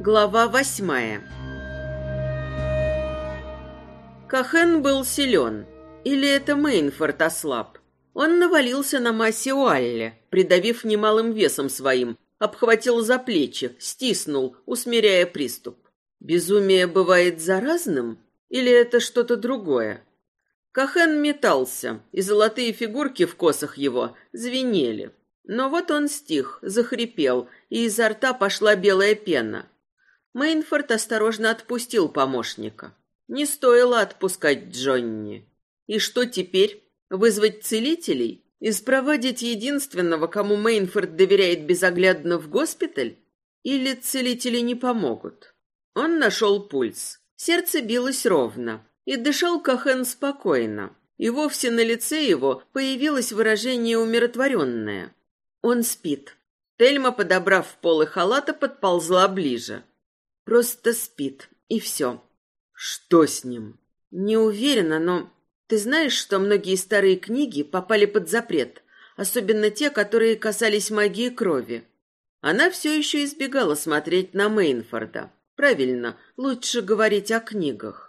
Глава восьмая Кахен был силен. Или это Мейнфорд ослаб? Он навалился на массе Уалле, придавив немалым весом своим, обхватил за плечи, стиснул, усмиряя приступ. Безумие бывает заразным? Или это что-то другое? Кахен метался, и золотые фигурки в косах его звенели. Но вот он стих, захрипел, и изо рта пошла белая пена. Мейнфорд осторожно отпустил помощника. Не стоило отпускать Джонни. И что теперь? Вызвать целителей? И спровадить единственного, кому Мейнфорд доверяет безоглядно в госпиталь? Или целители не помогут? Он нашел пульс. Сердце билось ровно. И дышал Кахен спокойно. И вовсе на лице его появилось выражение умиротворенное. Он спит. Тельма, подобрав полы халата, подползла ближе. Просто спит. И все. Что с ним? Не уверена, но ты знаешь, что многие старые книги попали под запрет, особенно те, которые касались магии крови. Она все еще избегала смотреть на Мейнфорда. Правильно, лучше говорить о книгах.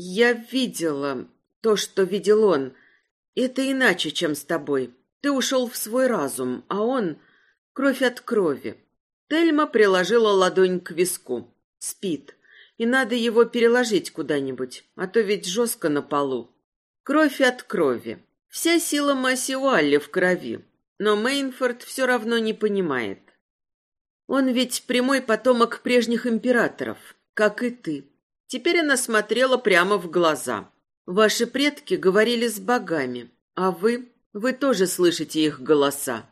Я видела то, что видел он. Это иначе, чем с тобой. Ты ушел в свой разум, а он — кровь от крови. Тельма приложила ладонь к виску. Спит. И надо его переложить куда-нибудь, а то ведь жестко на полу. Кровь от крови. Вся сила Масси Уалли в крови. Но Мейнфорд все равно не понимает. Он ведь прямой потомок прежних императоров, как и ты. Теперь она смотрела прямо в глаза. Ваши предки говорили с богами, а вы, вы тоже слышите их голоса.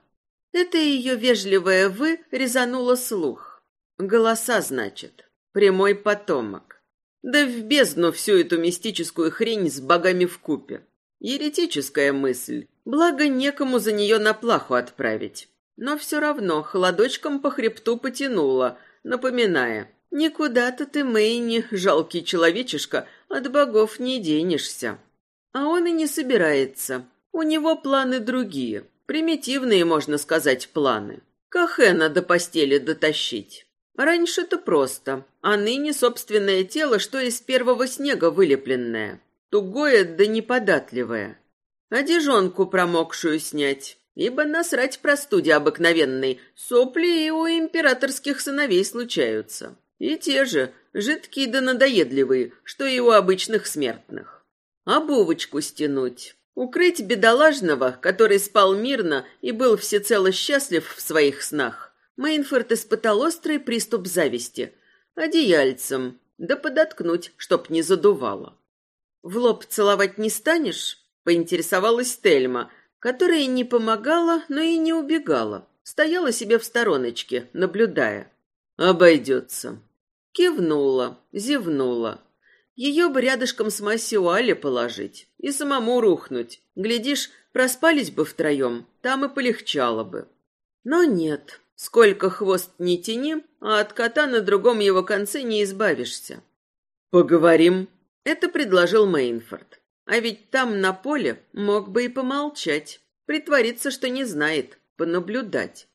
Это ее вежливое «вы» резануло слух. Голоса, значит, прямой потомок. Да в бездну всю эту мистическую хрень с богами в купе. Еретическая мысль. Благо, некому за нее на плаху отправить. Но все равно холодочком по хребту потянуло, напоминая, «Никуда-то ты, Мэйни, жалкий человечишка, от богов не денешься». А он и не собирается. У него планы другие, примитивные, можно сказать, планы. Кахена до постели дотащить. Раньше-то просто, а ныне собственное тело, что из первого снега вылепленное, тугое да неподатливое. Одежонку промокшую снять, ибо насрать простуде обыкновенной, сопли и у императорских сыновей случаются. И те же, жидкие да надоедливые, что и у обычных смертных. Обувочку стянуть, укрыть бедолажного, который спал мирно и был всецело счастлив в своих снах, Мейнфорд испытал острый приступ зависти. Одеяльцем, да подоткнуть, чтоб не задувало. «В лоб целовать не станешь?» — поинтересовалась Тельма, которая не помогала, но и не убегала. Стояла себе в стороночке, наблюдая. «Обойдется». Кивнула, зевнула. Ее бы рядышком с Массиуале положить и самому рухнуть. Глядишь, проспались бы втроем, там и полегчало бы. Но нет, Сколько хвост не тяни, а от кота на другом его конце не избавишься. Поговорим, это предложил Мейнфорд. А ведь там на поле мог бы и помолчать, притвориться, что не знает, понаблюдать.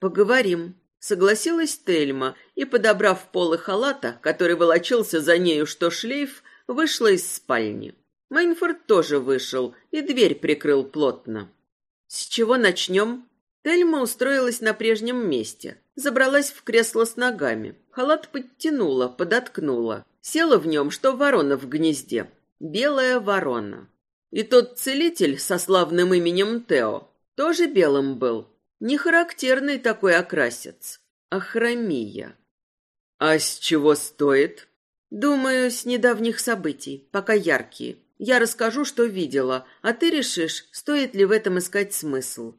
Поговорим, согласилась Тельма и, подобрав полы халата, который волочился за нею, что шлейф, вышла из спальни. Мейнфорд тоже вышел и дверь прикрыл плотно. С чего начнем? Тельма устроилась на прежнем месте, забралась в кресло с ногами, халат подтянула, подоткнула, села в нем, что ворона в гнезде, белая ворона. И тот целитель со славным именем Тео тоже белым был, не характерный такой окрасец, а хромия. А с чего стоит? Думаю, с недавних событий, пока яркие. Я расскажу, что видела, а ты решишь, стоит ли в этом искать смысл.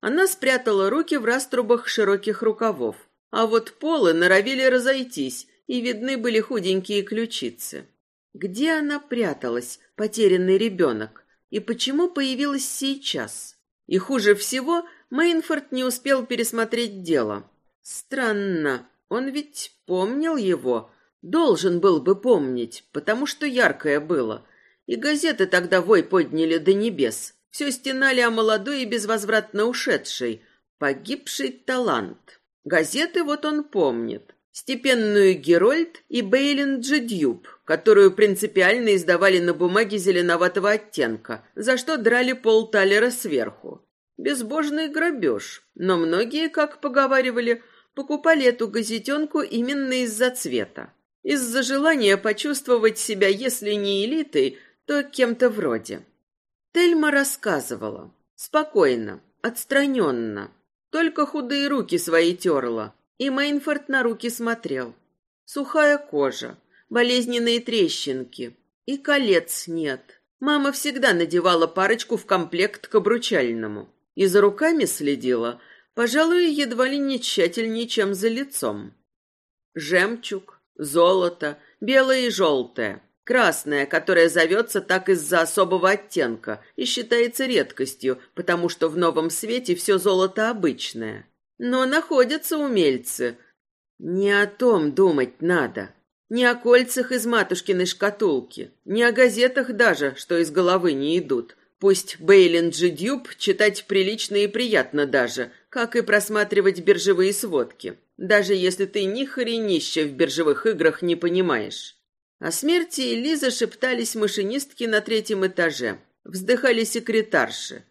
Она спрятала руки в раструбах широких рукавов, а вот полы норовили разойтись, и видны были худенькие ключицы. Где она пряталась, потерянный ребенок, и почему появилась сейчас? И хуже всего, Мейнфорд не успел пересмотреть дело. Странно, он ведь помнил его, должен был бы помнить, потому что яркое было. И газеты тогда вой подняли до небес. Все стенали о молодой и безвозвратно ушедшей, погибший талант. Газеты вот он помнит. Степенную Герольд и Бейлин Джидюб, которую принципиально издавали на бумаге зеленоватого оттенка, за что драли пол талера сверху. Безбожный грабеж, но многие, как поговаривали, покупали эту газетенку именно из-за цвета. Из-за желания почувствовать себя, если не элитой, то кем-то вроде. Тельма рассказывала. Спокойно, отстраненно. Только худые руки свои терла. И Мейнфорд на руки смотрел. Сухая кожа, болезненные трещинки. И колец нет. Мама всегда надевала парочку в комплект к обручальному. И за руками следила, пожалуй, едва ли не тщательнее, чем за лицом. Жемчуг, золото, белое и желтое. Красное, которое зовется так из-за особого оттенка и считается редкостью, потому что в новом свете все золото обычное. Но находятся умельцы. Не о том думать надо. Не о кольцах из матушкиной шкатулки, не о газетах даже, что из головы не идут. Пусть Бейлин Дюб читать прилично и приятно даже, как и просматривать биржевые сводки, даже если ты ни хренища в биржевых играх не понимаешь. О смерти Элизы шептались машинистки на третьем этаже, вздыхали секретарши.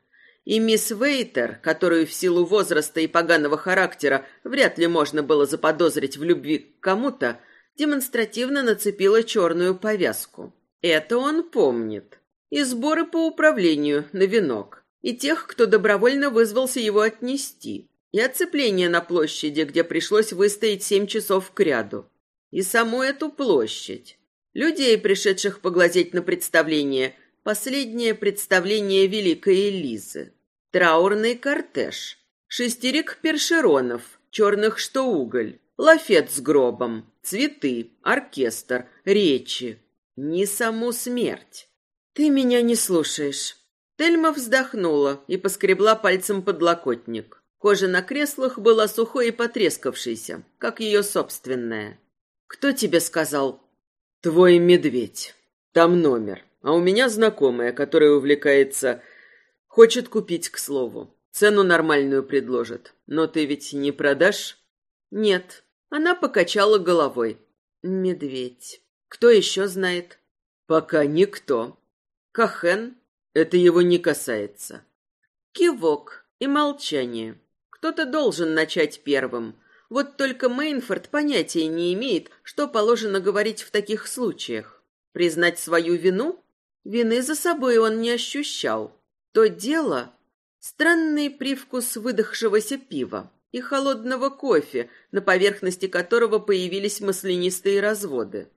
И мисс Вейтер, которую в силу возраста и поганого характера вряд ли можно было заподозрить в любви к кому-то, демонстративно нацепила черную повязку. Это он помнит. И сборы по управлению на венок. И тех, кто добровольно вызвался его отнести. И оцепление на площади, где пришлось выстоять семь часов к ряду. И саму эту площадь. Людей, пришедших поглазеть на представление, последнее представление Великой Элизы. Траурный кортеж. Шестерик першеронов, черных что уголь. Лафет с гробом, цветы, оркестр, речи. Не саму смерть. Ты меня не слушаешь. Тельма вздохнула и поскребла пальцем подлокотник. Кожа на креслах была сухой и потрескавшейся, как ее собственная. Кто тебе сказал, Твой медведь. Там номер. А у меня знакомая, которая увлекается... Хочет купить, к слову. Цену нормальную предложит. Но ты ведь не продашь? Нет. Она покачала головой. Медведь. Кто еще знает? Пока никто. Кахен? Это его не касается. Кивок и молчание. Кто-то должен начать первым. Вот только Мейнфорд понятия не имеет, что положено говорить в таких случаях. Признать свою вину? Вины за собой он не ощущал. То дело — странный привкус выдохшегося пива и холодного кофе, на поверхности которого появились маслянистые разводы.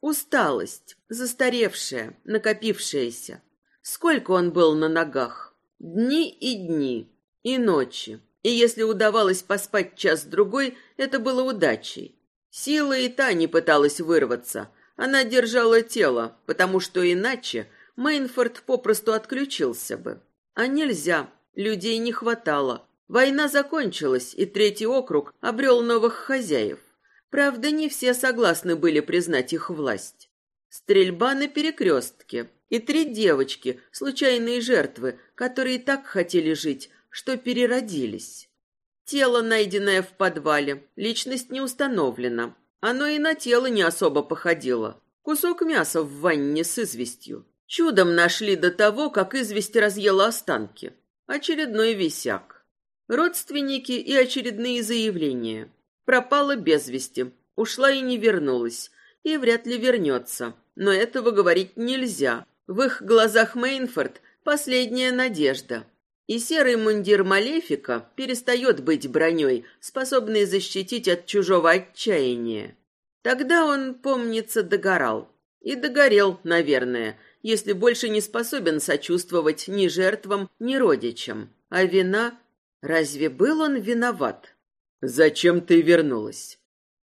Усталость, застаревшая, накопившаяся. Сколько он был на ногах? Дни и дни, и ночи. И если удавалось поспать час-другой, это было удачей. Сила и та не пыталась вырваться. Она держала тело, потому что иначе Мейнфорд попросту отключился бы. А нельзя, людей не хватало. Война закончилась, и третий округ обрел новых хозяев. Правда, не все согласны были признать их власть. Стрельба на перекрестке. И три девочки, случайные жертвы, которые так хотели жить, что переродились. Тело, найденное в подвале, личность не установлена. Оно и на тело не особо походило. Кусок мяса в ванне с известью. Чудом нашли до того, как известь разъела останки. Очередной висяк. Родственники и очередные заявления. Пропала без вести, ушла и не вернулась, и вряд ли вернется. Но этого говорить нельзя. В их глазах Мейнфорд – последняя надежда и серый мундир Малефика перестает быть броней, способной защитить от чужого отчаяния. Тогда он, помнится, догорал. И догорел, наверное, если больше не способен сочувствовать ни жертвам, ни родичам. А вина... Разве был он виноват? «Зачем ты вернулась?»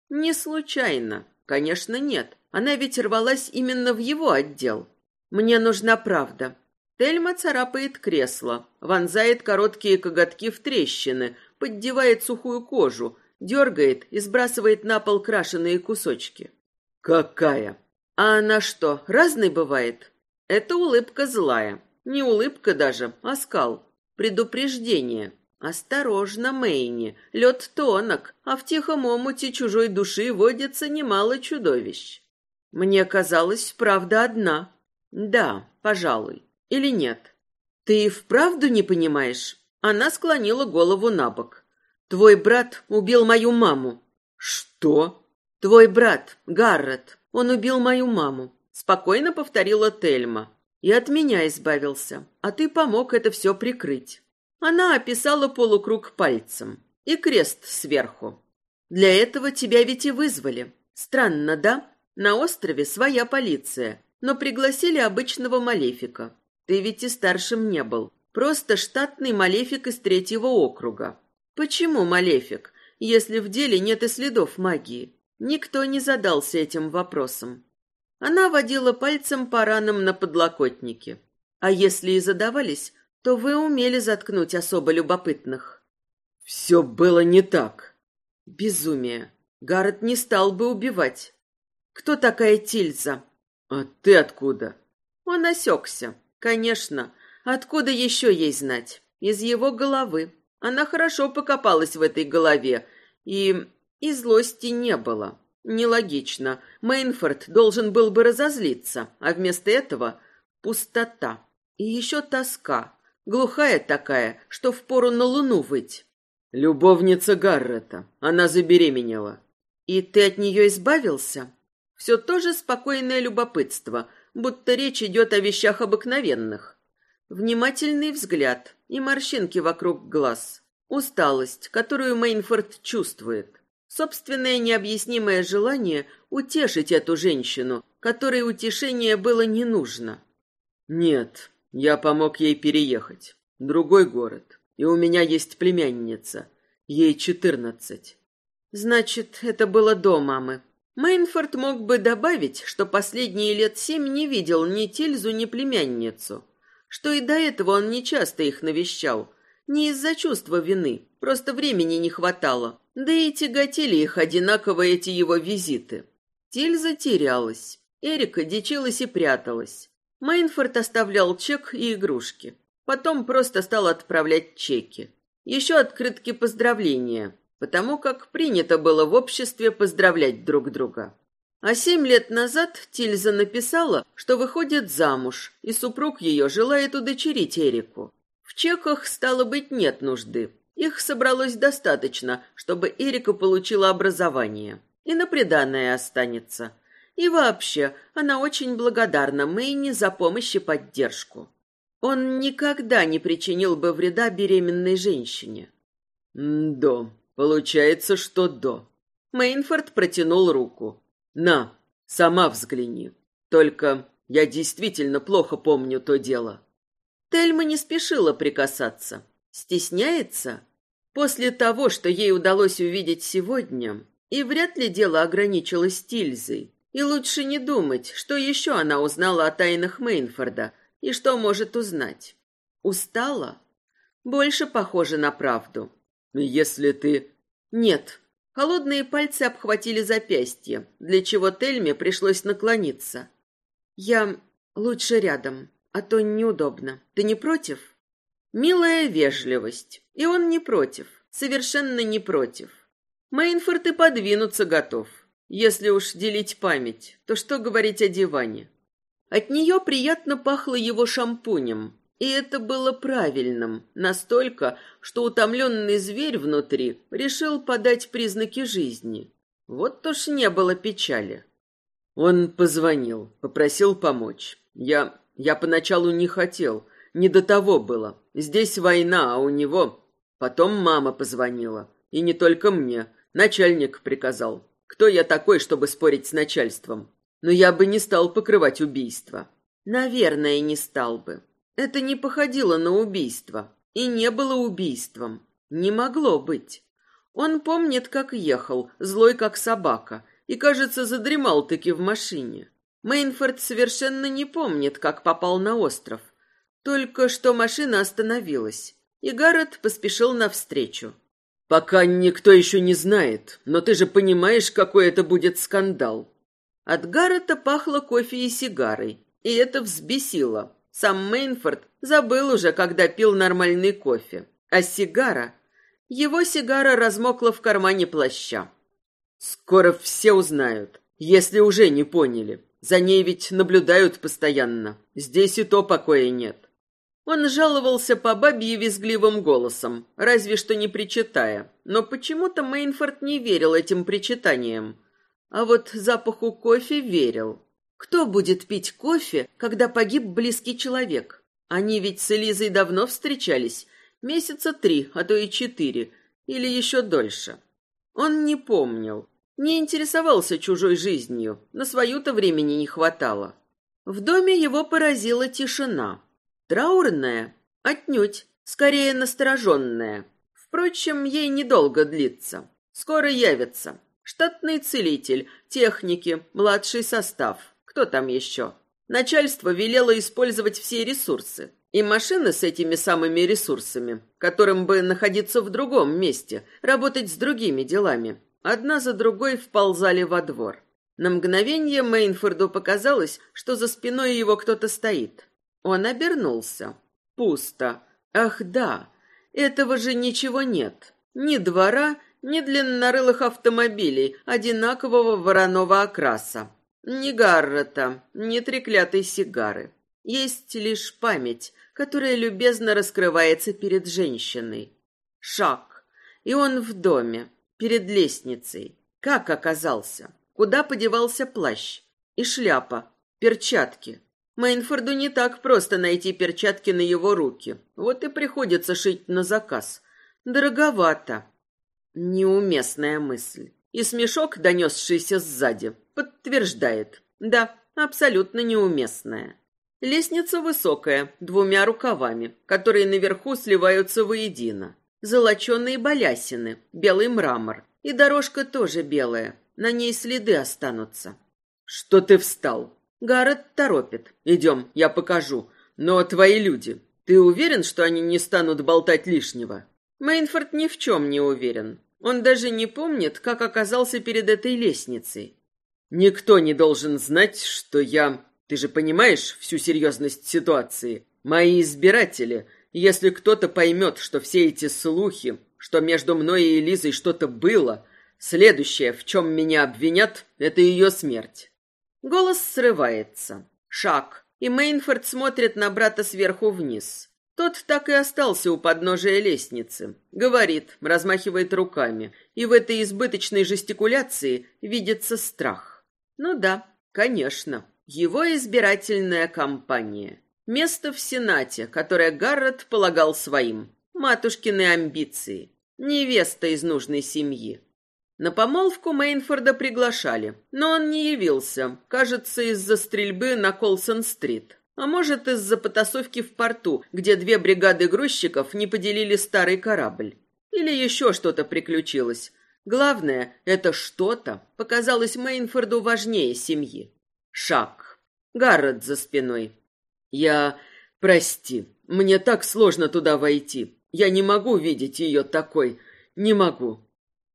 «Не случайно. Конечно, нет. Она ведь рвалась именно в его отдел. Мне нужна правда. Тельма царапает кресло, вонзает короткие коготки в трещины, поддевает сухую кожу, дергает и сбрасывает на пол крашеные кусочки. «Какая?» «А она что, разной бывает?» Это улыбка злая. Не улыбка даже, а скал. Предупреждение. Осторожно, Мэйни, лед тонок, а в тихом омуте чужой души водится немало чудовищ. Мне казалось, правда одна. Да, пожалуй. Или нет? Ты вправду не понимаешь? Она склонила голову на бок. Твой брат убил мою маму. Что? Твой брат, Гаррет, он убил мою маму. Спокойно повторила Тельма. И от меня избавился, а ты помог это все прикрыть. Она описала полукруг пальцем и крест сверху. Для этого тебя ведь и вызвали. Странно, да? На острове своя полиция, но пригласили обычного малефика. Ты ведь и старшим не был. Просто штатный малефик из третьего округа. Почему малефик, если в деле нет и следов магии? Никто не задался этим вопросом. Она водила пальцем по ранам на подлокотнике. А если и задавались, то вы умели заткнуть особо любопытных. Все было не так. Безумие. Гаррет не стал бы убивать. Кто такая Тильза? А ты откуда? Он осекся. Конечно. Откуда еще ей знать? Из его головы. Она хорошо покопалась в этой голове, и... и злости не было. Нелогично. Мейнфорд должен был бы разозлиться, а вместо этого пустота. И еще тоска. Глухая такая, что впору на луну выть. Любовница Гаррета. Она забеременела. И ты от нее избавился? Все то же спокойное любопытство, будто речь идет о вещах обыкновенных. Внимательный взгляд и морщинки вокруг глаз. Усталость, которую Мейнфорд чувствует. Собственное необъяснимое желание утешить эту женщину, которой утешение было не нужно. Нет, я помог ей переехать. Другой город. И у меня есть племянница. Ей четырнадцать. Значит, это было до мамы. Мейнфорд мог бы добавить, что последние лет семь не видел ни Тильзу, ни племянницу. Что и до этого он не часто их навещал. Не из-за чувства вины, просто времени не хватало. Да и тяготели их одинаково эти его визиты. Тильза терялась. Эрика дичилась и пряталась. Мейнфорд оставлял чек и игрушки. Потом просто стал отправлять чеки. Еще открытки поздравления, потому как принято было в обществе поздравлять друг друга. А семь лет назад Тильза написала, что выходит замуж, и супруг ее желает удочерить Эрику. В чеках, стало быть, нет нужды. Их собралось достаточно, чтобы Эрика получила образование. И на приданное останется. И вообще, она очень благодарна Мэйни за помощь и поддержку. Он никогда не причинил бы вреда беременной женщине. «До. Получается, что до». Мейнфорд протянул руку. «На, сама взгляни. Только я действительно плохо помню то дело». Тельма не спешила прикасаться. Стесняется? После того, что ей удалось увидеть сегодня, и вряд ли дело ограничилось Тильзой. И лучше не думать, что еще она узнала о тайнах Мейнфорда и что может узнать. Устала? Больше похоже на правду. Если ты... Нет. Холодные пальцы обхватили запястье, для чего Тельме пришлось наклониться. Я лучше рядом, а то неудобно. Ты не против? Милая вежливость. И он не против, совершенно не против. Мейнфорд и подвинуться готов. Если уж делить память, то что говорить о диване? От нее приятно пахло его шампунем, и это было правильным, настолько, что утомленный зверь внутри решил подать признаки жизни. Вот уж не было печали. Он позвонил, попросил помочь. Я... я поначалу не хотел, не до того было. Здесь война, а у него... Потом мама позвонила. И не только мне. Начальник приказал. Кто я такой, чтобы спорить с начальством? Но я бы не стал покрывать убийство. Наверное, не стал бы. Это не походило на убийство. И не было убийством. Не могло быть. Он помнит, как ехал, злой как собака, и, кажется, задремал-таки в машине. Мейнфорд совершенно не помнит, как попал на остров. Только что машина остановилась, и Гаррет поспешил навстречу. «Пока никто еще не знает, но ты же понимаешь, какой это будет скандал». От Гаррета пахло кофе и сигарой, и это взбесило. Сам Мейнфорд забыл уже, когда пил нормальный кофе. А сигара... Его сигара размокла в кармане плаща. Скоро все узнают, если уже не поняли. За ней ведь наблюдают постоянно. Здесь и то покоя нет. Он жаловался по бабье визгливым голосом, разве что не причитая. Но почему-то Мейнфорд не верил этим причитаниям. А вот запаху кофе верил. Кто будет пить кофе, когда погиб близкий человек? Они ведь с Элизой давно встречались. Месяца три, а то и четыре. Или еще дольше. Он не помнил. Не интересовался чужой жизнью. На свою-то времени не хватало. В доме его поразила тишина. Траурная? Отнюдь. Скорее, настороженная. Впрочем, ей недолго длится. Скоро явится. Штатный целитель, техники, младший состав. Кто там еще? Начальство велело использовать все ресурсы. И машины с этими самыми ресурсами, которым бы находиться в другом месте, работать с другими делами, одна за другой вползали во двор. На мгновение Мейнфорду показалось, что за спиной его кто-то стоит. Он обернулся. Пусто. Ах, да, этого же ничего нет. Ни двора, ни длиннорылых автомобилей одинакового вороного окраса. Ни Гаррета, ни треклятой сигары. Есть лишь память, которая любезно раскрывается перед женщиной. Шаг. И он в доме, перед лестницей. Как оказался? Куда подевался плащ? И шляпа, перчатки. Мейнфорду не так просто найти перчатки на его руки. Вот и приходится шить на заказ. Дороговато. Неуместная мысль. И смешок, донесшийся сзади, подтверждает. Да, абсолютно неуместная. Лестница высокая, двумя рукавами, которые наверху сливаются воедино. Золоченые балясины, белый мрамор. И дорожка тоже белая. На ней следы останутся. «Что ты встал?» Гаррет торопит. «Идем, я покажу. Но твои люди, ты уверен, что они не станут болтать лишнего?» Мейнфорд ни в чем не уверен. Он даже не помнит, как оказался перед этой лестницей. «Никто не должен знать, что я... Ты же понимаешь всю серьезность ситуации? Мои избиратели, если кто-то поймет, что все эти слухи, что между мной и Элизой что-то было, следующее, в чем меня обвинят, это ее смерть. Голос срывается. Шаг. И Мейнфорд смотрит на брата сверху вниз. Тот так и остался у подножия лестницы. Говорит, размахивает руками. И в этой избыточной жестикуляции видится страх. Ну да, конечно. Его избирательная кампания. Место в Сенате, которое Гаррет полагал своим. Матушкины амбиции. Невеста из нужной семьи. На помолвку Мейнфорда приглашали, но он не явился, кажется, из-за стрельбы на Колсон-стрит. А может, из-за потасовки в порту, где две бригады грузчиков не поделили старый корабль. Или еще что-то приключилось. Главное, это что-то показалось Мейнфорду важнее семьи. Шаг. Гаррет за спиной. Я... Прости, мне так сложно туда войти. Я не могу видеть ее такой. Не могу.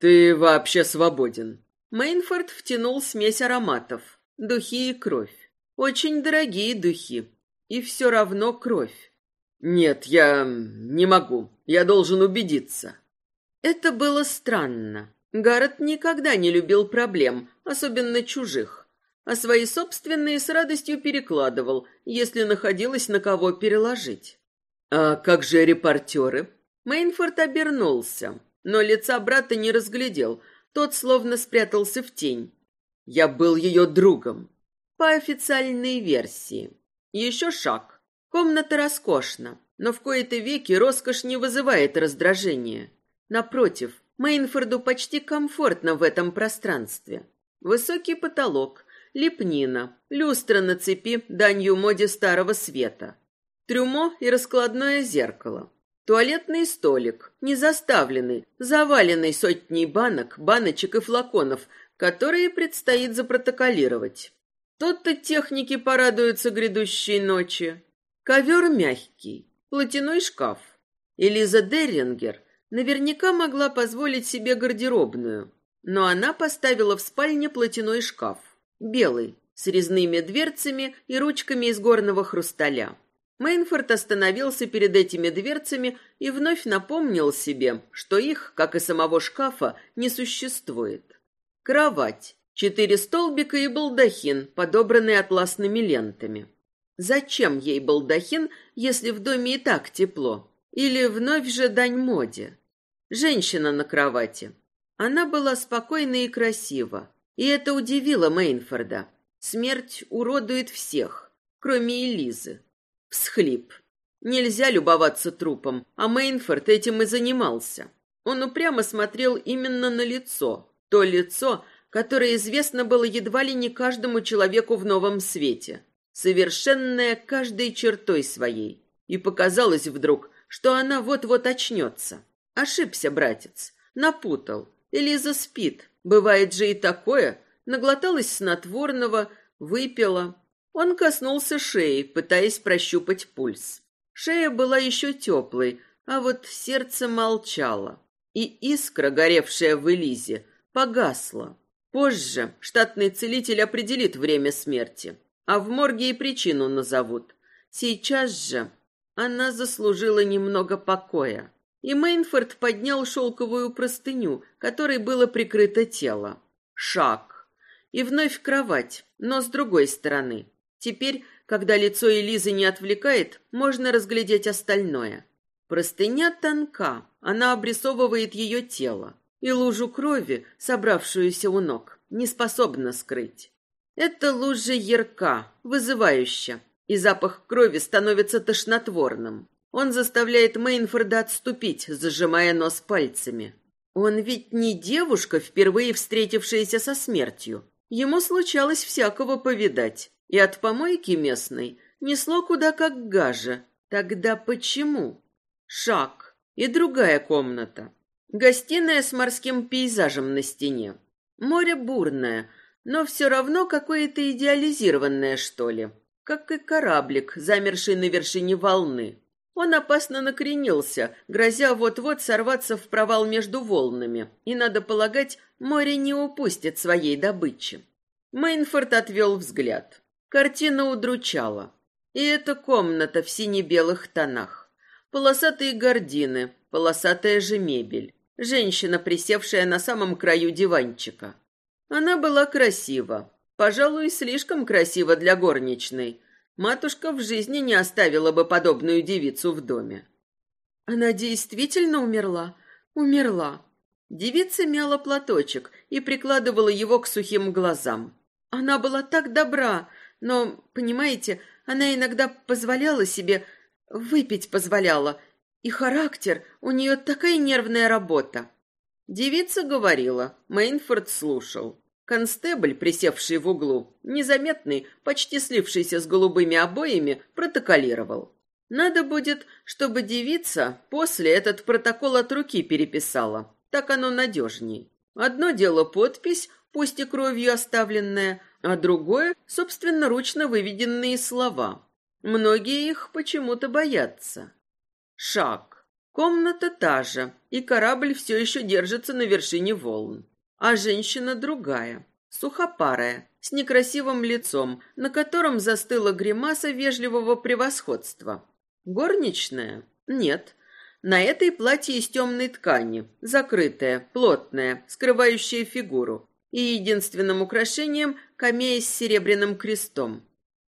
«Ты вообще свободен». Мейнфорд втянул смесь ароматов. Духи и кровь. Очень дорогие духи. И все равно кровь. «Нет, я не могу. Я должен убедиться». Это было странно. Гаррет никогда не любил проблем, особенно чужих. А свои собственные с радостью перекладывал, если находилось на кого переложить. «А как же репортеры?» Мейнфорд обернулся но лица брата не разглядел, тот словно спрятался в тень. Я был ее другом. По официальной версии. Еще шаг. Комната роскошна, но в кои-то веки роскошь не вызывает раздражения. Напротив, Мейнфорду почти комфортно в этом пространстве. Высокий потолок, лепнина, люстра на цепи данью моде старого света, трюмо и раскладное зеркало. Туалетный столик, не заставленный, заваленный сотней банок, баночек и флаконов, которые предстоит запротоколировать. Тут-то техники порадуются грядущей ночи. Ковер мягкий, платяной шкаф. Элиза Деррингер наверняка могла позволить себе гардеробную, но она поставила в спальне платяной шкаф, белый, с резными дверцами и ручками из горного хрусталя. Мейнфорд остановился перед этими дверцами и вновь напомнил себе, что их, как и самого шкафа, не существует. Кровать, четыре столбика и балдахин, подобранные атласными лентами. Зачем ей балдахин, если в доме и так тепло? Или вновь же дань моде? Женщина на кровати. Она была спокойна и красива. И это удивило Мейнфорда. Смерть уродует всех, кроме Элизы. Всхлип. Нельзя любоваться трупом, а Мейнфорд этим и занимался. Он упрямо смотрел именно на лицо. То лицо, которое известно было едва ли не каждому человеку в новом свете. Совершенное каждой чертой своей. И показалось вдруг, что она вот-вот очнется. Ошибся, братец. Напутал. Элиза спит. Бывает же и такое. Наглоталась снотворного, выпила, он коснулся шеи, пытаясь прощупать пульс. Шея была еще теплой, а вот сердце молчало. И искра, горевшая в Элизе, погасла. Позже штатный целитель определит время смерти, а в морге и причину назовут. Сейчас же она заслужила немного покоя. И Мейнфорд поднял шелковую простыню, которой было прикрыто тело. Шаг. И вновь кровать, но с другой стороны. Теперь, когда лицо Элизы не отвлекает, можно разглядеть остальное. Простыня тонка, она обрисовывает ее тело, и лужу крови, собравшуюся у ног, не способна скрыть. Эта лужа ярка, вызывающая, и запах крови становится тошнотворным. Он заставляет Мейнфорда отступить, зажимая нос пальцами. Он ведь не девушка, впервые встретившаяся со смертью. Ему случалось всякого повидать. И от помойки местной несло куда как гаже. Тогда почему? Шаг. И другая комната. Гостиная с морским пейзажем на стене. Море бурное, но все равно какое-то идеализированное, что ли. Как и кораблик, замерший на вершине волны. Он опасно накренился, грозя вот-вот сорваться в провал между волнами, и, надо полагать, море не упустит своей добычи. Мейнфорд отвел взгляд. Картина удручала. И эта комната в сине-белых тонах. Полосатые гардины, полосатая же мебель. Женщина, присевшая на самом краю диванчика. Она была красива. Пожалуй, слишком красива для горничной. Матушка в жизни не оставила бы подобную девицу в доме. Она действительно умерла? Умерла. Девица мяла платочек и прикладывала его к сухим глазам. Она была так добра, но, понимаете, она иногда позволяла себе... Выпить позволяла. И характер, у нее такая нервная работа. Девица говорила, Мейнфорд слушал. Констебль, присевший в углу, незаметный, почти слившийся с голубыми обоями, протоколировал. Надо будет, чтобы девица после этот протокол от руки переписала. Так оно надежней. Одно дело подпись, пусть и кровью оставленная, а другое — собственноручно выведенные слова. Многие их почему-то боятся. Шаг. Комната та же, и корабль все еще держится на вершине волн. А женщина другая, сухопарая, с некрасивым лицом, на котором застыла гримаса вежливого превосходства. Горничная? Нет. На этой платье из темной ткани, закрытое, плотное, скрывающее фигуру, и единственным украшением камея с серебряным крестом.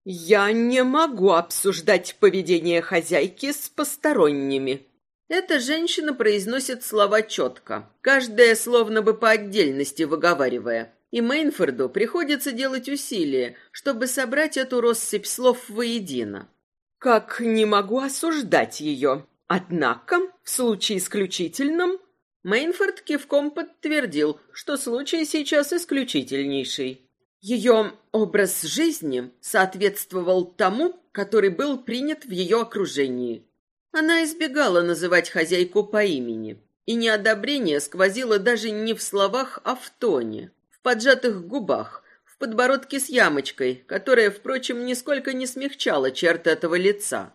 «Я не могу обсуждать поведение хозяйки с посторонними». Эта женщина произносит слова четко, каждое словно бы по отдельности выговаривая. И Мейнфорду приходится делать усилия, чтобы собрать эту россыпь слов воедино. «Как не могу осуждать ее. Однако, в случае исключительном, Мейнфорд кивком подтвердил, что случай сейчас исключительнейший. Ее образ жизни соответствовал тому, который был принят в ее окружении. Она избегала называть хозяйку по имени, и неодобрение сквозило даже не в словах, а в тоне, в поджатых губах, в подбородке с ямочкой, которая, впрочем, нисколько не смягчала черты этого лица.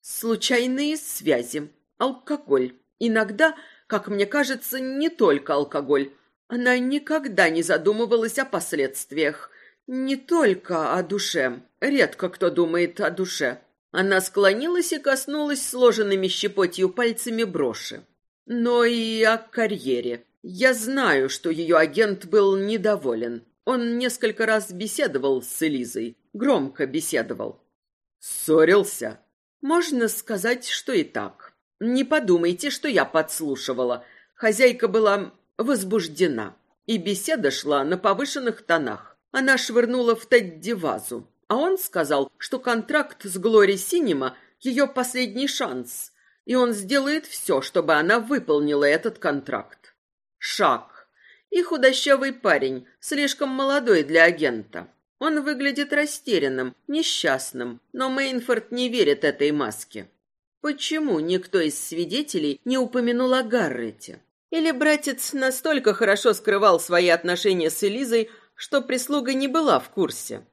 Случайные связи, алкоголь, иногда как мне кажется, не только алкоголь. Она никогда не задумывалась о последствиях. Не только о душе. Редко кто думает о душе. Она склонилась и коснулась сложенными щепотью пальцами броши. Но и о карьере. Я знаю, что ее агент был недоволен. Он несколько раз беседовал с Элизой, громко беседовал. Ссорился. Можно сказать, что и так. Не подумайте, что я подслушивала. Хозяйка была возбуждена, и беседа шла на повышенных тонах. Она швырнула в Тедди вазу, а он сказал, что контракт с Глори Синема – ее последний шанс, и он сделает все, чтобы она выполнила этот контракт. Шаг. И худощавый парень, слишком молодой для агента. Он выглядит растерянным, несчастным, но Мейнфорд не верит этой маске. Почему никто из свидетелей не упомянул о Гаррете? Или братец настолько хорошо скрывал свои отношения с Элизой, что прислуга не была в курсе?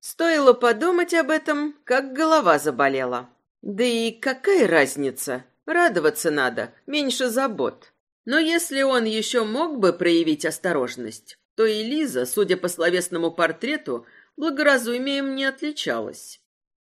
Стоило подумать об этом, как голова заболела. Да и какая разница? Радоваться надо, меньше забот. Но если он еще мог бы проявить осторожность, то и Лиза, судя по словесному портрету, благоразумием не отличалась.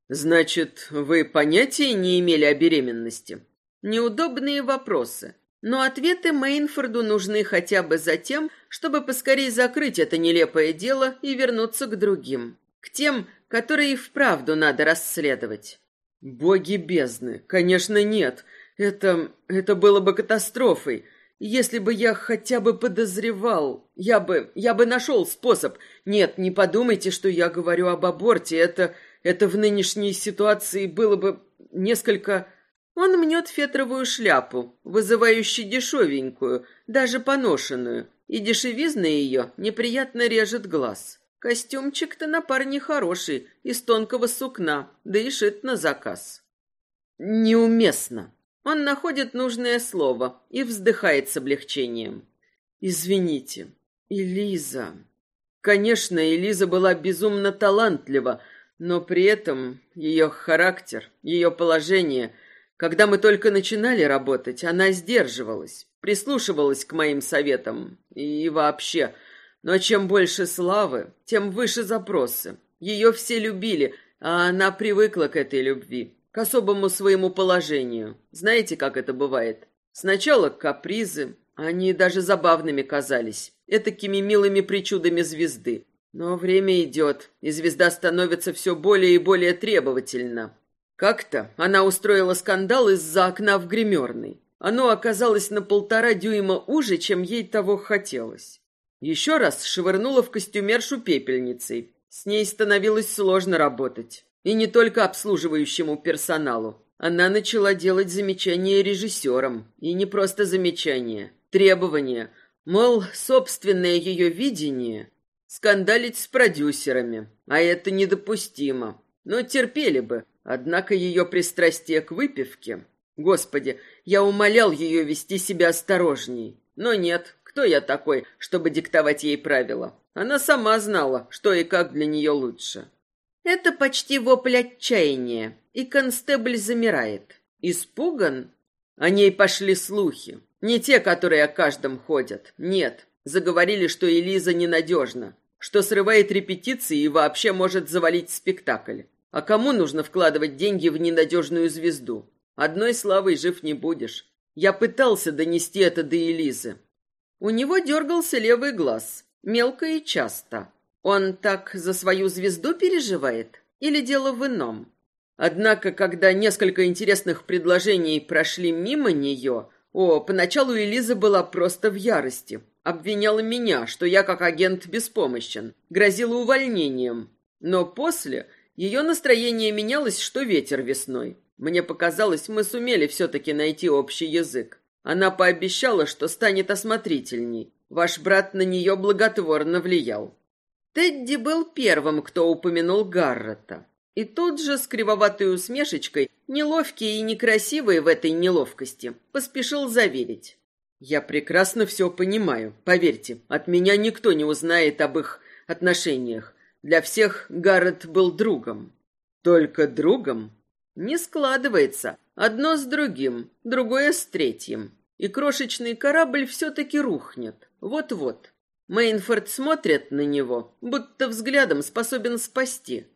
Значит, вы понятия не имели о беременности? Неудобные вопросы. Но ответы Мейнфорду нужны хотя бы за тем, чтобы поскорее закрыть это нелепое дело и вернуться к другим. К тем, которые и вправду надо расследовать. Боги бездны, конечно, нет. Это... это было бы катастрофой. Если бы я хотя бы подозревал, я бы... я бы нашел способ. Нет, не подумайте, что я говорю об аборте. Это... это в нынешней ситуации было бы несколько... Он мнет фетровую шляпу, вызывающую дешевенькую, даже поношенную, и дешевизна ее неприятно режет глаз. Костюмчик-то на парне хороший, из тонкого сукна, да и шит на заказ. Неуместно. Он находит нужное слово и вздыхает с облегчением. Извините, Элиза. Конечно, Элиза была безумно талантлива, но при этом ее характер, ее положение, когда мы только начинали работать, она сдерживалась, прислушивалась к моим советам и вообще но чем больше славы, тем выше запросы. Ее все любили, а она привыкла к этой любви, к особому своему положению. Знаете, как это бывает? Сначала капризы, они даже забавными казались, этакими милыми причудами звезды. Но время идет, и звезда становится все более и более требовательна. Как-то она устроила скандал из-за окна в гримерной. Оно оказалось на полтора дюйма уже, чем ей того хотелось. Еще раз швырнула в костюмершу пепельницей. С ней становилось сложно работать. И не только обслуживающему персоналу. Она начала делать замечания режиссерам. И не просто замечания, требования. Мол, собственное ее видение — скандалить с продюсерами. А это недопустимо. Но терпели бы. Однако ее пристрастие к выпивке... Господи, я умолял ее вести себя осторожней. Но нет, кто я такой, чтобы диктовать ей правила? Она сама знала, что и как для нее лучше. Это почти вопль отчаяния, и констебль замирает. Испуган? О ней пошли слухи. Не те, которые о каждом ходят. Нет. Заговорили, что Элиза ненадежна, что срывает репетиции и вообще может завалить спектакль. А кому нужно вкладывать деньги в ненадежную звезду? Одной славой жив не будешь. Я пытался донести это до Элизы, у него дергался левый глаз, мелко и часто. Он так за свою звезду переживает? Или дело в ином? Однако, когда несколько интересных предложений прошли мимо нее, о, поначалу Элиза была просто в ярости. Обвиняла меня, что я как агент беспомощен, грозила увольнением. Но после ее настроение менялось, что ветер весной. Мне показалось, мы сумели все-таки найти общий язык. Она пообещала, что станет осмотрительней. Ваш брат на нее благотворно влиял. Тедди был первым, кто упомянул Гаррета. И тут же с кривоватой усмешечкой, неловкий и некрасивый в этой неловкости, поспешил заверить. «Я прекрасно все понимаю. Поверьте, от меня никто не узнает об их отношениях. Для всех Гаррет был другом». «Только другом?» «Не складывается. Одно с другим, другое с третьим. И крошечный корабль все-таки рухнет. Вот-вот. Мейнфорд смотрит на него, будто взглядом способен спасти.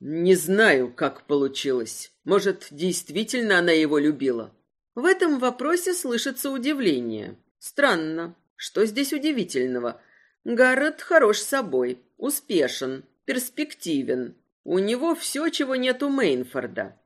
Не знаю, как получилось. Может, действительно она его любила. В этом вопросе слышится удивление. Странно. Что здесь удивительного? Гаррет хорош собой, успешен, перспективен. У него все, чего нет у Мейнфорда.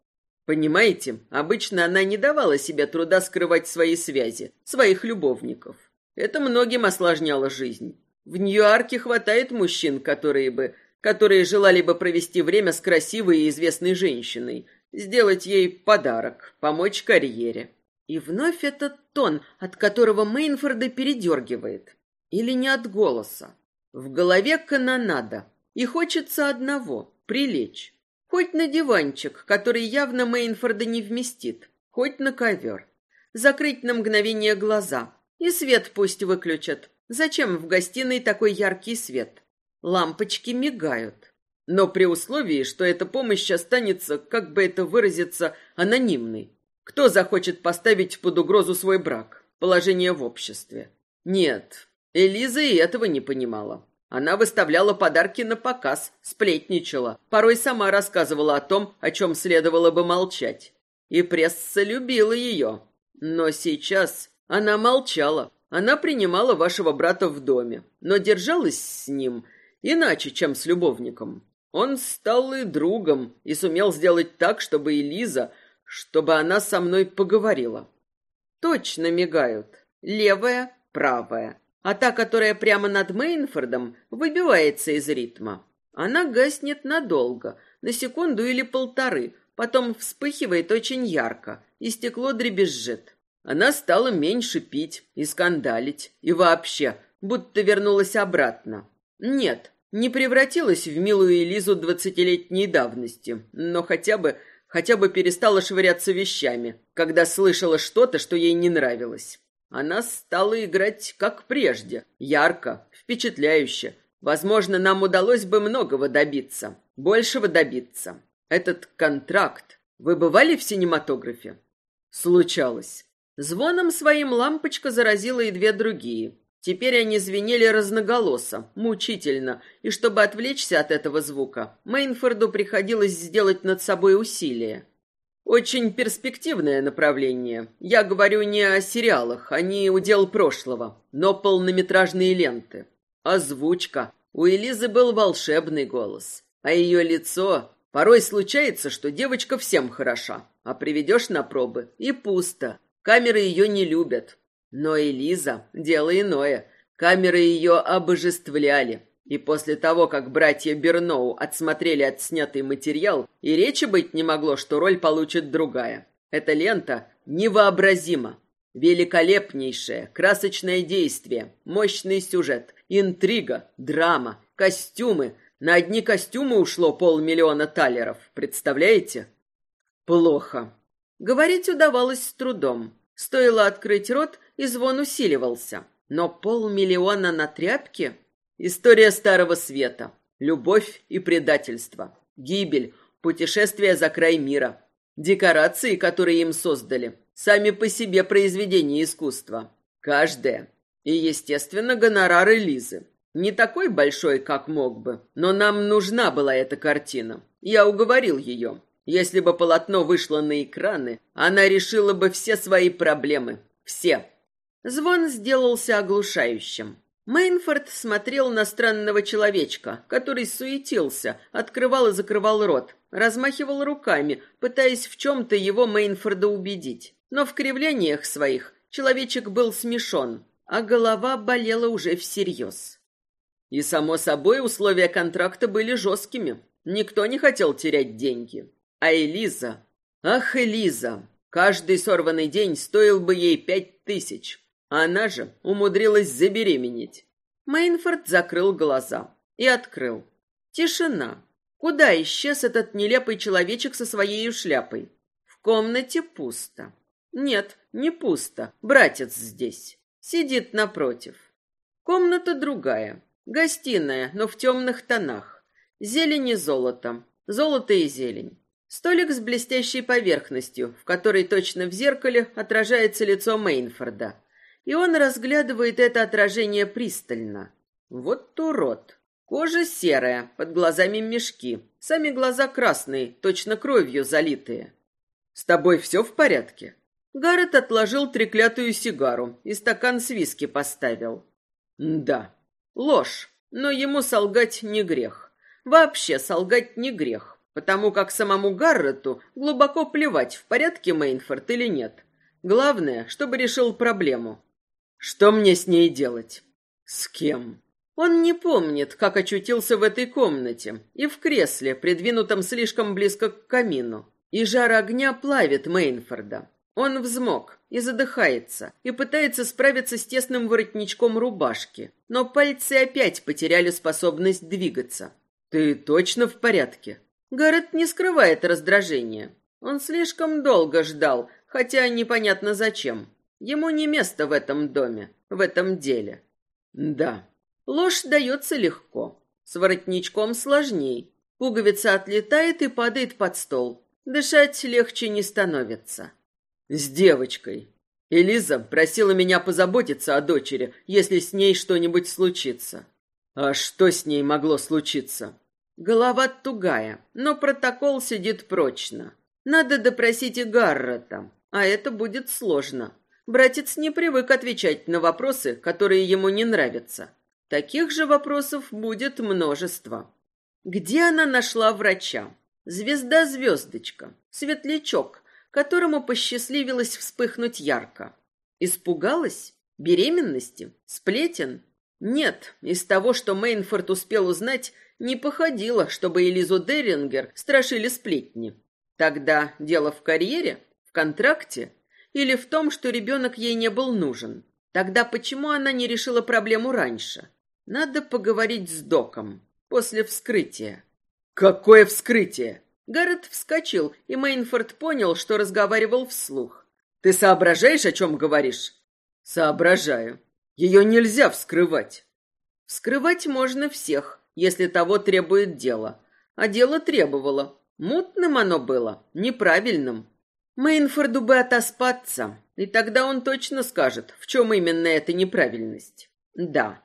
Понимаете, обычно она не давала себе труда скрывать свои связи, своих любовников. Это многим осложняло жизнь. В Нью-Йорке хватает мужчин, которые бы, которые желали бы провести время с красивой и известной женщиной, сделать ей подарок, помочь карьере. И вновь этот тон, от которого Мейнфорда передергивает. Или не от голоса. В голове канонада, и хочется одного — прилечь. Хоть на диванчик, который явно Мейнфорда не вместит, хоть на ковер. Закрыть на мгновение глаза. И свет пусть выключат. Зачем в гостиной такой яркий свет? Лампочки мигают. Но при условии, что эта помощь останется, как бы это выразиться, анонимной. Кто захочет поставить под угрозу свой брак, положение в обществе? Нет, Элиза и этого не понимала. Она выставляла подарки на показ, сплетничала, порой сама рассказывала о том, о чем следовало бы молчать. И пресса любила ее. Но сейчас она молчала. Она принимала вашего брата в доме, но держалась с ним иначе, чем с любовником. Он стал и другом и сумел сделать так, чтобы Элиза, чтобы она со мной поговорила. Точно мигают. Левая, правая а та, которая прямо над Мейнфордом, выбивается из ритма. Она гаснет надолго, на секунду или полторы, потом вспыхивает очень ярко, и стекло дребезжит. Она стала меньше пить и скандалить, и вообще, будто вернулась обратно. Нет, не превратилась в милую Элизу двадцатилетней давности, но хотя бы, хотя бы перестала швыряться вещами, когда слышала что-то, что ей не нравилось. Она стала играть как прежде, ярко, впечатляюще. Возможно, нам удалось бы многого добиться, большего добиться. Этот контракт. Вы бывали в синематографе? Случалось. Звоном своим лампочка заразила и две другие. Теперь они звенели разноголосо, мучительно, и чтобы отвлечься от этого звука, Мейнфорду приходилось сделать над собой усилие. Очень перспективное направление. Я говорю не о сериалах, они удел прошлого, но полнометражные ленты. Озвучка. У Элизы был волшебный голос, а ее лицо... Порой случается, что девочка всем хороша, а приведешь на пробы и пусто. Камеры ее не любят. Но Элиза — дело иное. Камеры ее обожествляли. И после того, как братья Берноу отсмотрели отснятый материал, и речи быть не могло, что роль получит другая. Эта лента невообразима. Великолепнейшее, красочное действие, мощный сюжет, интрига, драма, костюмы. На одни костюмы ушло полмиллиона талеров, представляете? Плохо. Говорить удавалось с трудом. Стоило открыть рот, и звон усиливался. Но полмиллиона на тряпке... История Старого Света. Любовь и предательство. Гибель. Путешествие за край мира. Декорации, которые им создали. Сами по себе произведения искусства. Каждое. И, естественно, гонорары Лизы. Не такой большой, как мог бы, но нам нужна была эта картина. Я уговорил ее. Если бы полотно вышло на экраны, она решила бы все свои проблемы. Все. Звон сделался оглушающим. Мейнфорд смотрел на странного человечка, который суетился, открывал и закрывал рот, размахивал руками, пытаясь в чем-то его Мейнфорда убедить. Но в кривлениях своих человечек был смешон, а голова болела уже всерьез. И, само собой, условия контракта были жесткими. Никто не хотел терять деньги. А Элиза... Ах, Элиза! Каждый сорванный день стоил бы ей пять тысяч. Она же умудрилась забеременеть. Мейнфорд закрыл глаза и открыл. Тишина. Куда исчез этот нелепый человечек со своей шляпой? В комнате пусто. Нет, не пусто. Братец здесь. Сидит напротив. Комната другая. Гостиная, но в темных тонах. Зелень и золото. Золото и зелень. Столик с блестящей поверхностью, в которой точно в зеркале отражается лицо Мейнфорда и он разглядывает это отражение пристально. Вот урод. Кожа серая, под глазами мешки, Сами глаза красные, точно кровью залитые. «С тобой все в порядке?» Гаррет отложил треклятую сигару и стакан с виски поставил. «Да, ложь, но ему солгать не грех. Вообще солгать не грех, потому как самому Гаррету глубоко плевать, в порядке Мейнфорд или нет. Главное, чтобы решил проблему. Что мне с ней делать? С кем? Он не помнит, как очутился в этой комнате и в кресле, придвинутом слишком близко к камину. И жар огня плавит Мейнфорда. Он взмок и задыхается, и пытается справиться с тесным воротничком рубашки, но пальцы опять потеряли способность двигаться. «Ты точно в порядке?» Гаррет не скрывает раздражения. Он слишком долго ждал, хотя непонятно зачем. Ему не место в этом доме, в этом деле. Да, ложь дается легко, с воротничком сложней. Пуговица отлетает и падает под стол. Дышать легче не становится. С девочкой. Элиза просила меня позаботиться о дочери, если с ней что-нибудь случится. А что с ней могло случиться? Голова тугая, но протокол сидит прочно. Надо допросить и Гаррета, а это будет сложно. Братец не привык отвечать на вопросы, которые ему не нравятся. Таких же вопросов будет множество. Где она нашла врача? Звезда-звездочка, светлячок, которому посчастливилось вспыхнуть ярко. Испугалась? Беременности? Сплетен? Нет, из того, что Мейнфорд успел узнать, не походило, чтобы Элизу Дерингер страшили сплетни. Тогда дело в карьере, в контракте или в том, что ребенок ей не был нужен. Тогда почему она не решила проблему раньше? Надо поговорить с доком после вскрытия. Какое вскрытие? Гаррет вскочил, и Мейнфорд понял, что разговаривал вслух. Ты соображаешь, о чем говоришь? Соображаю. Ее нельзя вскрывать. Вскрывать можно всех, если того требует дело. А дело требовало. Мутным оно было, неправильным. Мейнфорду бы отоспаться, и тогда он точно скажет, в чем именно эта неправильность. Да,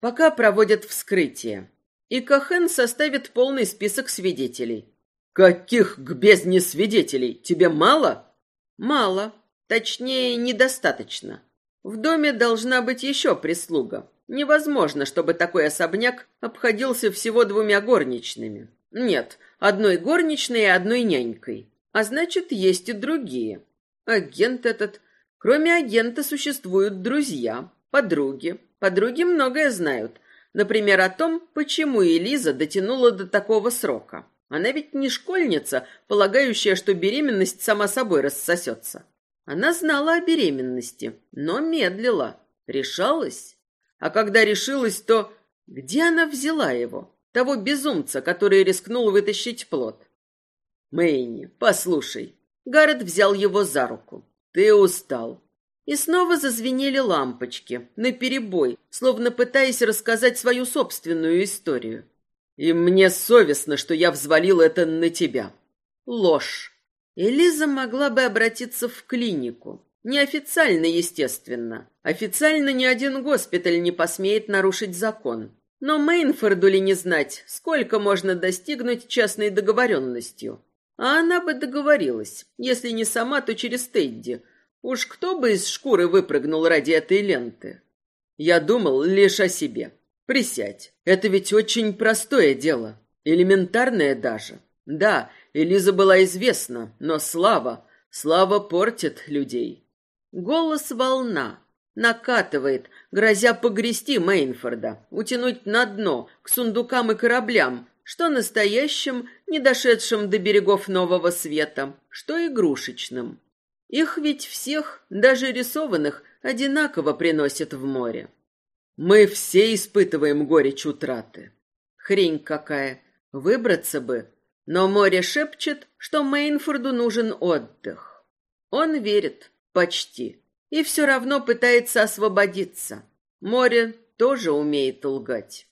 пока проводят вскрытие и Кахен составит полный список свидетелей. Каких к бездне свидетелей? Тебе мало? Мало. Точнее, недостаточно. В доме должна быть еще прислуга. Невозможно, чтобы такой особняк обходился всего двумя горничными. Нет, одной горничной и одной нянькой. А значит, есть и другие. Агент этот... Кроме агента существуют друзья, подруги. Подруги многое знают, Например, о том, почему Элиза дотянула до такого срока. Она ведь не школьница, полагающая, что беременность сама собой рассосется. Она знала о беременности, но медлила, решалась. А когда решилась, то где она взяла его? Того безумца, который рискнул вытащить плод. Мэйни, послушай. Гаррет взял его за руку. Ты устал. И снова зазвенели лампочки, наперебой, словно пытаясь рассказать свою собственную историю. И мне совестно, что я взвалил это на тебя. Ложь. Элиза могла бы обратиться в клинику. Неофициально, естественно. Официально ни один госпиталь не посмеет нарушить закон. Но Мейнфорду ли не знать, сколько можно достигнуть частной договоренностью? А она бы договорилась, если не сама, то через Тедди, Уж кто бы из шкуры выпрыгнул ради этой ленты? Я думал лишь о себе. Присядь. Это ведь очень простое дело. Элементарное даже. Да, Элиза была известна, но слава, слава портит людей. Голос волна. Накатывает, грозя погрести Мейнфорда, утянуть на дно, к сундукам и кораблям, что настоящим, не дошедшим до берегов нового света, что игрушечным. Их ведь всех, даже рисованных, одинаково приносят в море. Мы все испытываем горечь утраты. Хрень какая. Выбраться бы. Но море шепчет, что Мейнфорду нужен отдых. Он верит. Почти. И все равно пытается освободиться. Море тоже умеет лгать.